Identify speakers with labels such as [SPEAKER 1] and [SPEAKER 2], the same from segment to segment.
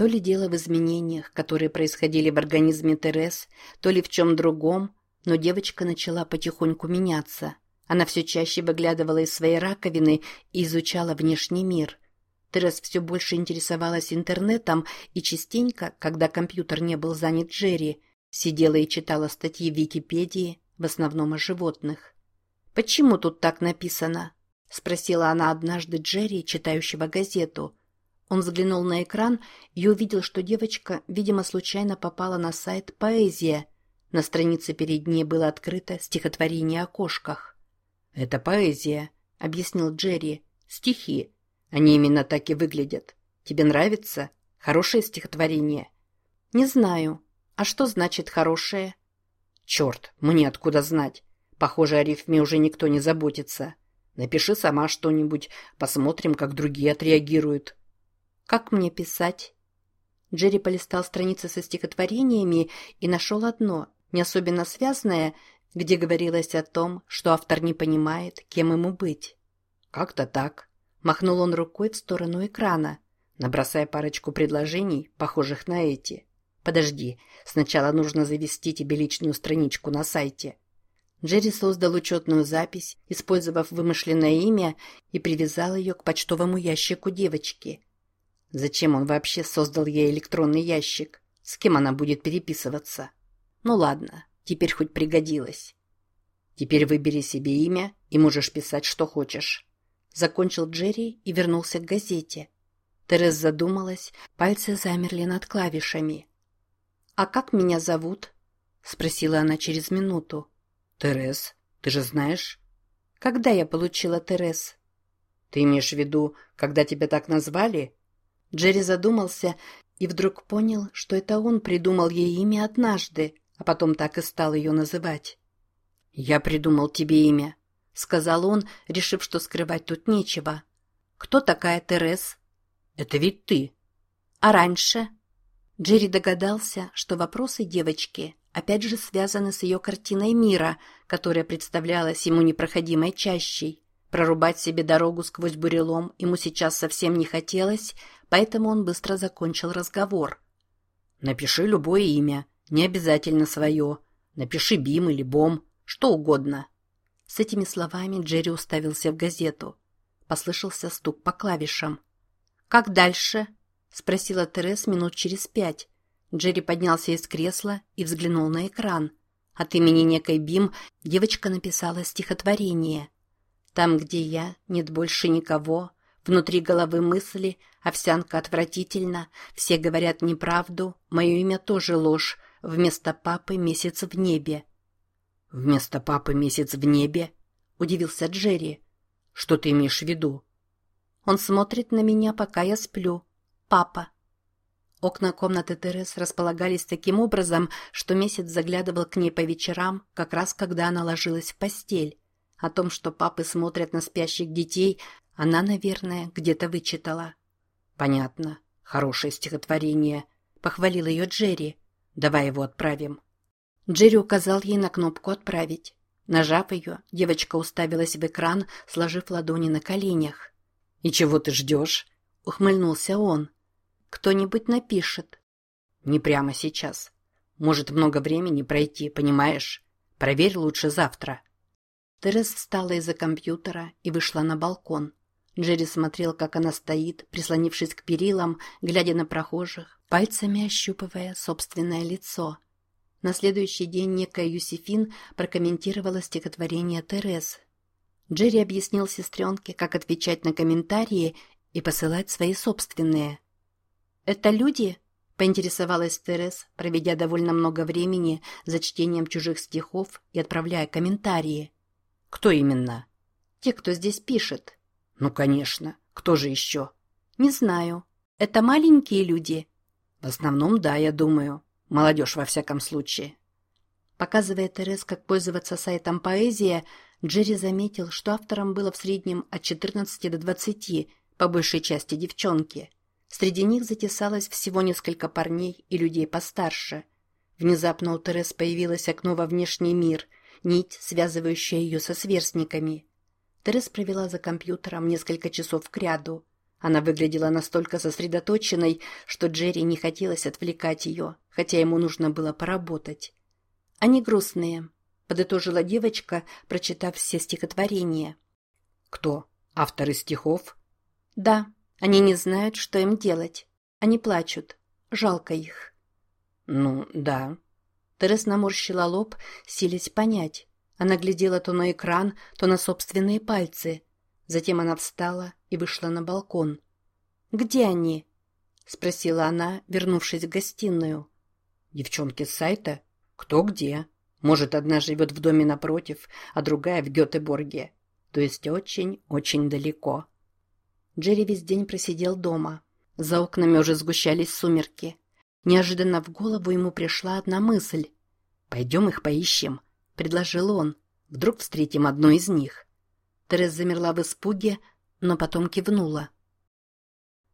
[SPEAKER 1] То ли дело в изменениях, которые происходили в организме Терес, то ли в чем другом, но девочка начала потихоньку меняться. Она все чаще выглядывала из своей раковины и изучала внешний мир. Терес все больше интересовалась интернетом и частенько, когда компьютер не был занят Джерри, сидела и читала статьи в Википедии, в основном о животных. «Почему тут так написано?» – спросила она однажды Джерри, читающего газету. Он взглянул на экран и увидел, что девочка, видимо, случайно попала на сайт «Поэзия». На странице перед ней было открыто стихотворение о кошках. «Это поэзия», — объяснил Джерри. «Стихи. Они именно так и выглядят. Тебе нравится? Хорошее стихотворение?» «Не знаю. А что значит «хорошее»?» «Черт, мне откуда знать? Похоже, о рифме уже никто не заботится. Напиши сама что-нибудь, посмотрим, как другие отреагируют». «Как мне писать?» Джерри полистал страницы со стихотворениями и нашел одно, не особенно связанное, где говорилось о том, что автор не понимает, кем ему быть. «Как-то так», — махнул он рукой в сторону экрана, набросая парочку предложений, похожих на эти. «Подожди, сначала нужно завести тебе личную страничку на сайте». Джерри создал учетную запись, использовав вымышленное имя, и привязал ее к почтовому ящику девочки. Зачем он вообще создал ей электронный ящик? С кем она будет переписываться? Ну ладно, Теперь хоть пригодилось. Теперь выбери себе имя и можешь писать, что хочешь. Закончил Джерри и вернулся к газете. Терез задумалась, пальцы замерли над клавишами. «А как меня зовут?» — спросила она через минуту. «Терез, ты же знаешь?» «Когда я получила Терез?» «Ты имеешь в виду, когда тебя так назвали?» Джерри задумался и вдруг понял, что это он придумал ей имя однажды, а потом так и стал ее называть. «Я придумал тебе имя», — сказал он, решив, что скрывать тут нечего. «Кто такая Терес?» «Это ведь ты». «А раньше?» Джерри догадался, что вопросы девочки опять же связаны с ее картиной мира, которая представлялась ему непроходимой чащей. Прорубать себе дорогу сквозь бурелом ему сейчас совсем не хотелось, поэтому он быстро закончил разговор. «Напиши любое имя, не обязательно свое. Напиши Бим или Бом, что угодно. С этими словами Джерри уставился в газету. Послышался стук по клавишам. «Как дальше?» — спросила Терес минут через пять. Джерри поднялся из кресла и взглянул на экран. От имени некой Бим девочка написала стихотворение. «Там, где я, нет больше никого. Внутри головы мысли, овсянка отвратительно. Все говорят неправду, мое имя тоже ложь. Вместо папы месяц в небе. Вместо папы месяц в небе? Удивился Джерри. Что ты имеешь в виду? Он смотрит на меня, пока я сплю. Папа. Окна комнаты Терес располагались таким образом, что месяц заглядывал к ней по вечерам, как раз когда она ложилась в постель. О том, что папы смотрят на спящих детей, она, наверное, где-то вычитала. «Понятно. Хорошее стихотворение», — похвалил ее Джерри. Давай его отправим». Джерри указал ей на кнопку «Отправить». Нажав ее, девочка уставилась в экран, сложив ладони на коленях. «И чего ты ждешь?» — ухмыльнулся он. «Кто-нибудь напишет». «Не прямо сейчас. Может много времени пройти, понимаешь? Проверь лучше завтра». Терес встала из-за компьютера и вышла на балкон. Джерри смотрел, как она стоит, прислонившись к перилам, глядя на прохожих, пальцами ощупывая собственное лицо. На следующий день некая Юсифин прокомментировала стихотворение Терез. Джерри объяснил сестренке, как отвечать на комментарии и посылать свои собственные. «Это люди?» – поинтересовалась Терез, проведя довольно много времени за чтением чужих стихов и отправляя комментарии. «Кто именно?» «Те, кто здесь пишет». «Ну, конечно. Кто же еще?» «Не знаю. Это маленькие люди?» В основном, да, я думаю. Молодежь, во всяком случае. Показывая Терес, как пользоваться сайтом «Поэзия», Джерри заметил, что авторам было в среднем от 14 до 20, по большей части девчонки. Среди них затесалось всего несколько парней и людей постарше. Внезапно у Терес появилось окно во внешний мир, нить, связывающая ее со сверстниками. Терес провела за компьютером несколько часов кряду. Она выглядела настолько сосредоточенной, что Джерри не хотелось отвлекать ее, хотя ему нужно было поработать. «Они грустные», — подытожила девочка, прочитав все стихотворения.
[SPEAKER 2] «Кто? Авторы стихов?»
[SPEAKER 1] «Да, они не знают, что им делать. Они плачут. Жалко их».
[SPEAKER 2] «Ну, да».
[SPEAKER 1] Терес наморщила лоб, силясь понять. Она глядела то на экран, то на собственные пальцы. Затем она встала и вышла на балкон. «Где они?» — спросила она, вернувшись в гостиную.
[SPEAKER 2] «Девчонки с сайта? Кто где? Может, одна живет в доме напротив, а другая в Гетеборге. То есть очень-очень далеко».
[SPEAKER 1] Джерри весь день просидел дома. За окнами уже сгущались сумерки. Неожиданно в голову ему пришла одна мысль. «Пойдем их поищем», — предложил он. «Вдруг встретим одну из них». Тереза замерла в испуге, но потом кивнула.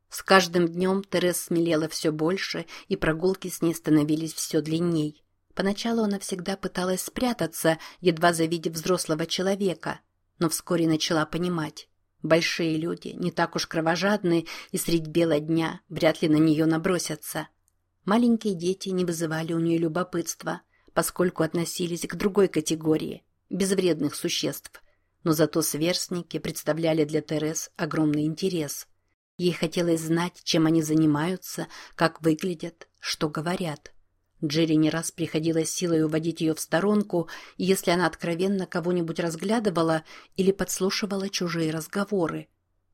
[SPEAKER 1] С каждым днем Тереза смелела все больше, и прогулки с ней становились все длинней. Поначалу она всегда пыталась спрятаться, едва завидев взрослого человека, но вскоре начала понимать. Большие люди не так уж кровожадны, и средь бела дня вряд ли на нее набросятся. Маленькие дети не вызывали у нее любопытства, поскольку относились к другой категории – безвредных существ, но зато сверстники представляли для Терес огромный интерес. Ей хотелось знать, чем они занимаются, как выглядят, что говорят. Джерри не раз приходилось силой уводить ее в сторонку, если она откровенно кого-нибудь разглядывала или подслушивала чужие разговоры.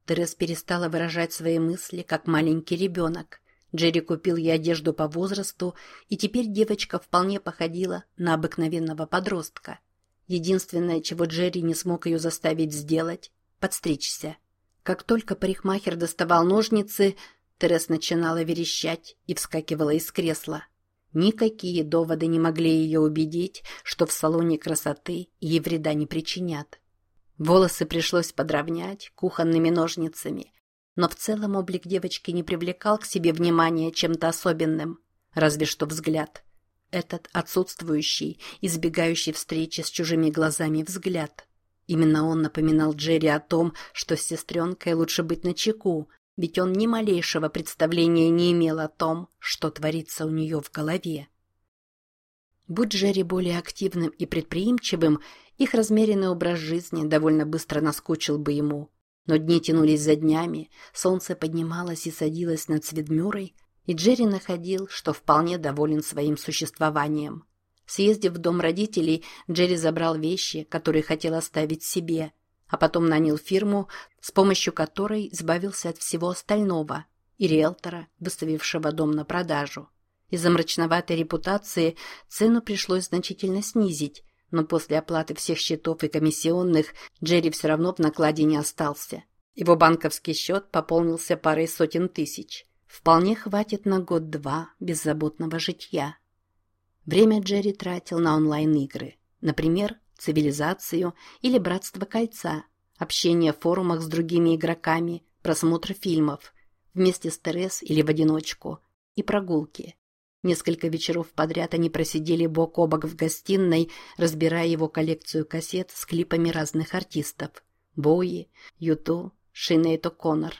[SPEAKER 1] Терес перестала выражать свои мысли, как маленький ребенок. Джерри купил ей одежду по возрасту, и теперь девочка вполне походила на обыкновенного подростка. Единственное, чего Джерри не смог ее заставить сделать – подстричься. Как только парикмахер доставал ножницы, Терес начинала верещать и вскакивала из кресла. Никакие доводы не могли ее убедить, что в салоне красоты ей вреда не причинят. Волосы пришлось подровнять кухонными ножницами, но в целом облик девочки не привлекал к себе внимания чем-то особенным, разве что взгляд – этот отсутствующий, избегающий встречи с чужими глазами взгляд. Именно он напоминал Джерри о том, что с сестренкой лучше быть начеку, ведь он ни малейшего представления не имел о том, что творится у нее в голове. Будь Джерри более активным и предприимчивым, их размеренный образ жизни довольно быстро наскучил бы ему. Но дни тянулись за днями, солнце поднималось и садилось над Сведмюрой, и Джерри находил, что вполне доволен своим существованием. Съездив в дом родителей, Джерри забрал вещи, которые хотел оставить себе, а потом нанял фирму, с помощью которой избавился от всего остального, и риэлтора, выставившего дом на продажу. Из-за мрачноватой репутации цену пришлось значительно снизить, но после оплаты всех счетов и комиссионных Джерри все равно в накладе не остался. Его банковский счет пополнился парой сотен тысяч – Вполне хватит на год-два беззаботного житья. Время Джерри тратил на онлайн-игры. Например, «Цивилизацию» или «Братство кольца», общение в форумах с другими игроками, просмотр фильмов, вместе с Терес или в одиночку, и прогулки. Несколько вечеров подряд они просидели бок о бок в гостиной, разбирая его коллекцию кассет с клипами разных артистов. Бои, Юту, Шинейто Коннор.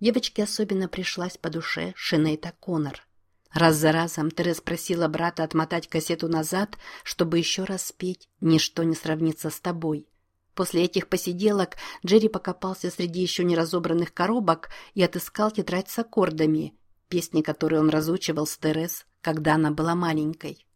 [SPEAKER 1] Девочке особенно пришлась по душе Шинейта Коннор. Раз за разом Терес просила брата отмотать кассету назад, чтобы еще раз спеть «Ничто не сравнится с тобой». После этих посиделок Джерри покопался среди еще не разобранных коробок и отыскал тетрадь с аккордами, песни, которые он разучивал с Терес, когда она была маленькой.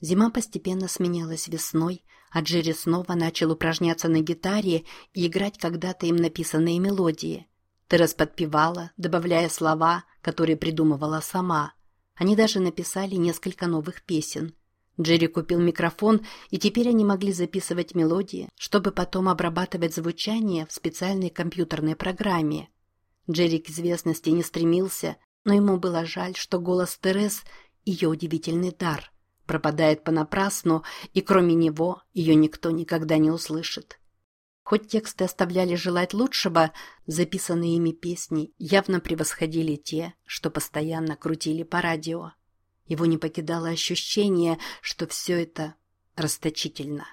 [SPEAKER 1] Зима постепенно сменялась весной, а Джерри снова начал упражняться на гитаре и играть когда-то им написанные мелодии – Терес подпевала, добавляя слова, которые придумывала сама. Они даже написали несколько новых песен. Джерри купил микрофон, и теперь они могли записывать мелодии, чтобы потом обрабатывать звучание в специальной компьютерной программе. Джерри к известности не стремился, но ему было жаль, что голос Терес – ее удивительный дар – пропадает понапрасну, и кроме него ее никто никогда не услышит. Хоть тексты оставляли желать лучшего, записанные ими песни явно превосходили те, что постоянно крутили по радио. Его не покидало ощущение, что все это расточительно.